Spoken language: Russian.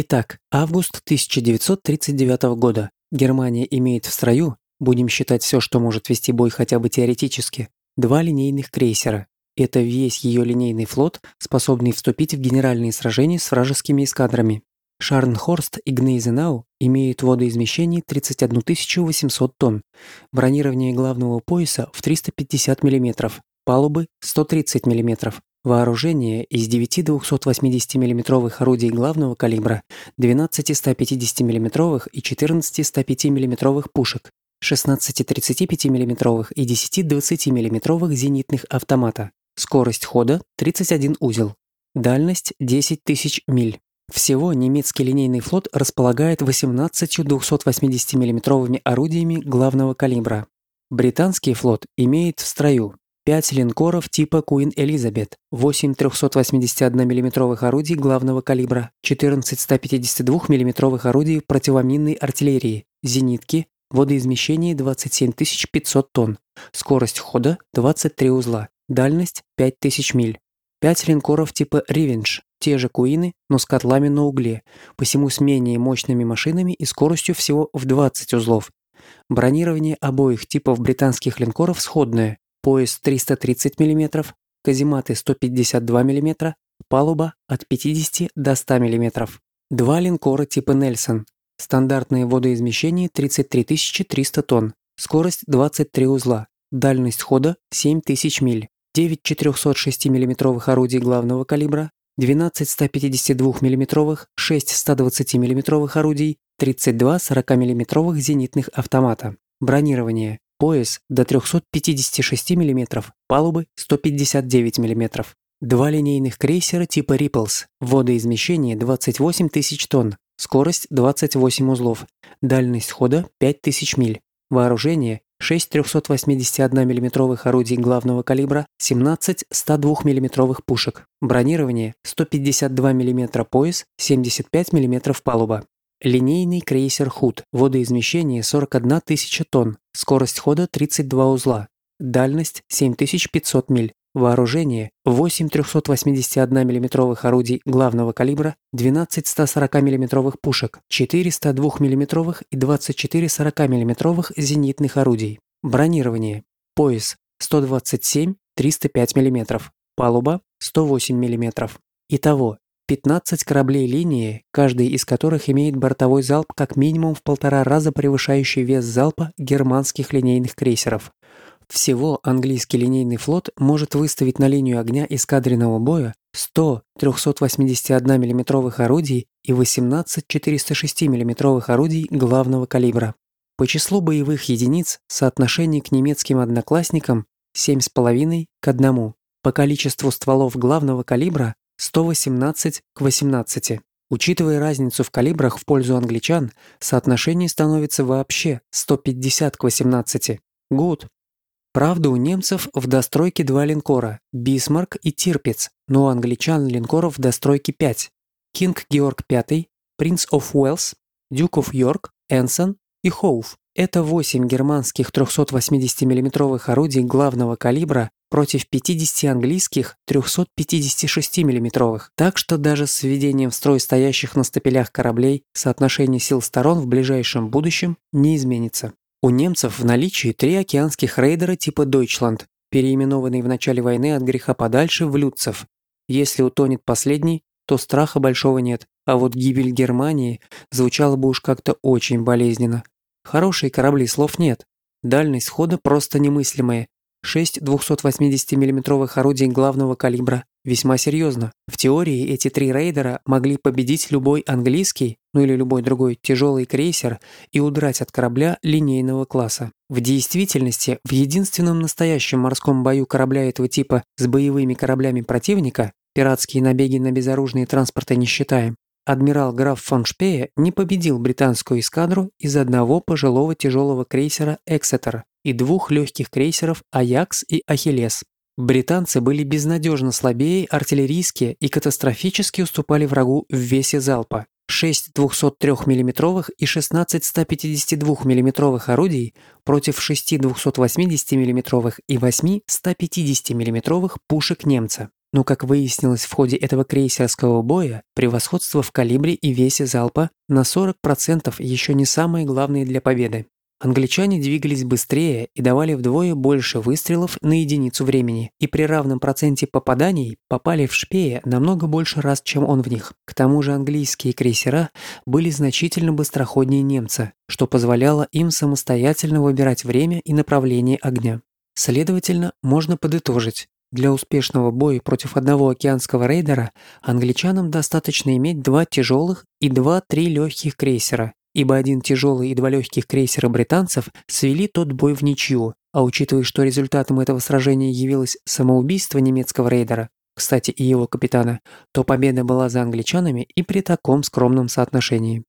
Итак, август 1939 года. Германия имеет в строю, будем считать все, что может вести бой хотя бы теоретически, два линейных крейсера. Это весь ее линейный флот, способный вступить в генеральные сражения с вражескими эскадрами. Шарнхорст и Гнейзенау имеют водоизмещение 31 800 тонн, бронирование главного пояса в 350 мм, палубы 130 мм, вооружение из 9 280 мм орудий главного калибра, 12 150 мм и 14 105 мм пушек, 16 35 мм и 10 20 мм зенитных автомата, скорость хода 31 узел, дальность 10 тысяч миль. Всего немецкий линейный флот располагает 18 280 мм орудиями главного калибра. Британский флот имеет в строю 5 линкоров типа Queen Elizabeth, 8 381 мм орудий главного калибра, 14 152 мм орудий противоминной артиллерии, зенитки, водоизмещение 27 500 тонн, скорость хода 23 узла, дальность 5000 миль. 5 линкоров типа Revenge, те же куины, но с котлами на угле, посему с менее мощными машинами и скоростью всего в 20 узлов. Бронирование обоих типов британских линкоров сходное. Пояс 330 мм, казематы 152 мм, палуба от 50 до 100 мм. Два линкора типа Нельсон. Стандартное водоизмещение 33 300 тонн. Скорость 23 узла. Дальность хода 7000 миль. 9 406 мм орудий главного калибра, 12 152 мм, 6 120 мм орудий, 32 40 мм зенитных автомата. Бронирование. Пояс до 356 мм, палубы 159 мм. Два линейных крейсера типа Ripples, водоизмещение 28 тысяч тонн, скорость 28 узлов, дальность хода 5000 миль, вооружение 6 381 мм орудий главного калибра, 17 102 мм пушек, бронирование 152 мм пояс, 75 мм палуба. Линейный крейсер «Худ», водоизмещение 41 тысяча тонн, скорость хода 32 узла, дальность 7500 миль, Вооружение 8 381 мм орудий главного калибра, 12 140 мм пушек, 4 102 мм и 24 40 мм зенитных орудий. Бронирование. Пояс 127 305 мм. Палуба 108 мм. Итого 15 кораблей линии, каждый из которых имеет бортовой залп как минимум в полтора раза превышающий вес залпа германских линейных крейсеров. Всего английский линейный флот может выставить на линию огня эскадренного боя 100 381 мм орудий и 18 406 мм орудий главного калибра. По числу боевых единиц соотношение к немецким одноклассникам 7,5 к 1. По количеству стволов главного калибра 118 к 18. Учитывая разницу в калибрах в пользу англичан, соотношение становится вообще 150 к 18. Good. Правда, у немцев в достройке два линкора – Бисмарк и Тирпиц, но у англичан линкоров в достройке пять – Кинг Георг V, Принц оф Уэльс, Дюк оф Йорк, Энсон и Хоу. Это 8 германских 380 миллиметровых орудий главного калибра против 50 английских 356 миллиметровых. Так что даже с введением в строй стоящих на стапелях кораблей соотношение сил сторон в ближайшем будущем не изменится. У немцев в наличии три океанских рейдера типа Deutschland, переименованные в начале войны от греха подальше в Люцев. Если утонет последний, то страха большого нет, а вот гибель Германии звучала бы уж как-то очень болезненно. Хорошие корабли, слов нет. Дальность хода просто немыслимая. 6 280 миллиметровых орудий главного калибра. Весьма серьезно. В теории эти три рейдера могли победить любой английский, ну или любой другой тяжелый крейсер и удрать от корабля линейного класса. В действительности, в единственном настоящем морском бою корабля этого типа с боевыми кораблями противника, пиратские набеги на безоружные транспорты не считаем, адмирал граф фон Шпея не победил британскую эскадру из одного пожилого тяжелого крейсера «Эксетер» и двух легких крейсеров «Аякс» и «Ахиллес». Британцы были безнадежно слабее артиллерийские и катастрофически уступали врагу в весе залпа. 6 203 мм и 16 152 мм орудий против 6 280 мм и 8 150 мм пушек немца. Но, как выяснилось в ходе этого крейсерского боя, превосходство в калибре и весе залпа на 40% еще не самое главное для победы. Англичане двигались быстрее и давали вдвое больше выстрелов на единицу времени, и при равном проценте попаданий попали в шпея намного больше раз, чем он в них. К тому же английские крейсера были значительно быстроходнее немца, что позволяло им самостоятельно выбирать время и направление огня. Следовательно, можно подытожить. Для успешного боя против одного океанского рейдера англичанам достаточно иметь два тяжелых и два-три легких крейсера, ибо один тяжелый и два легких крейсера британцев свели тот бой в ничью, а учитывая, что результатом этого сражения явилось самоубийство немецкого рейдера, кстати, и его капитана, то победа была за англичанами и при таком скромном соотношении.